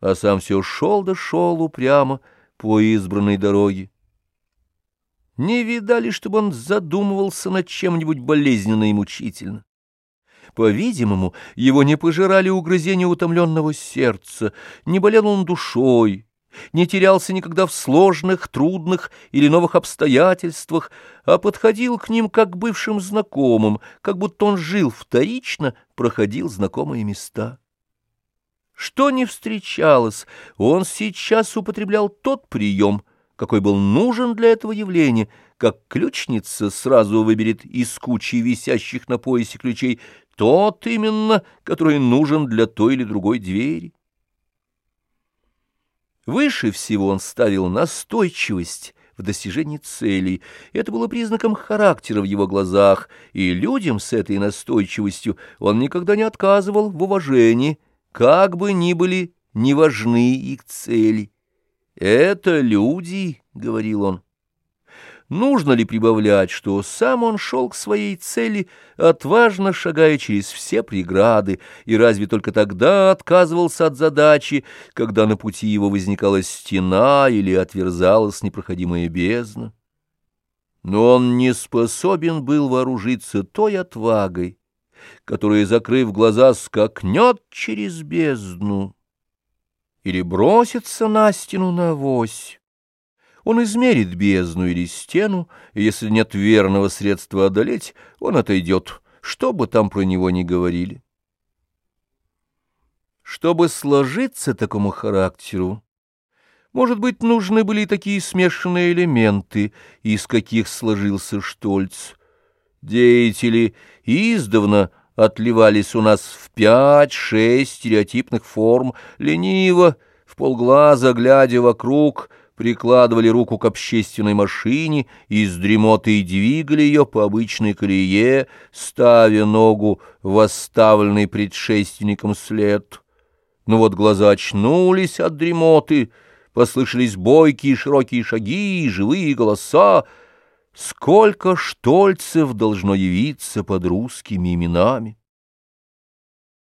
а сам все шел да шел упрямо по избранной дороге. Не видали, чтобы он задумывался над чем-нибудь болезненно и мучительно. По-видимому, его не пожирали угрызения утомленного сердца, не болел он душой, не терялся никогда в сложных, трудных или новых обстоятельствах, а подходил к ним как бывшим знакомым, как будто он жил вторично, проходил знакомые места. Что не встречалось, он сейчас употреблял тот прием, какой был нужен для этого явления, как ключница сразу выберет из кучи висящих на поясе ключей тот именно, который нужен для той или другой двери. Выше всего он ставил настойчивость в достижении целей. Это было признаком характера в его глазах, и людям с этой настойчивостью он никогда не отказывал в уважении, как бы ни были не важны их цели. «Это люди», — говорил он. Нужно ли прибавлять, что сам он шел к своей цели, отважно шагая через все преграды, и разве только тогда отказывался от задачи, когда на пути его возникала стена или отверзалась непроходимая бездна? Но он не способен был вооружиться той отвагой, которая, закрыв глаза, скакнет через бездну или бросится на стену на навось. Он измерит бездну или стену, и если нет верного средства одолеть, он отойдет, что бы там про него ни говорили. Чтобы сложиться такому характеру, может быть, нужны были такие смешанные элементы, из каких сложился Штольц. Деятели издавна отливались у нас в пять-шесть стереотипных форм, лениво, в полглаза, глядя вокруг — прикладывали руку к общественной машине и с дремотой двигали ее по обычной колее, ставя ногу в оставленный предшественником след. Но вот глаза очнулись от дремоты, послышались бойкие широкие шаги и живые голоса. Сколько штольцев должно явиться под русскими именами!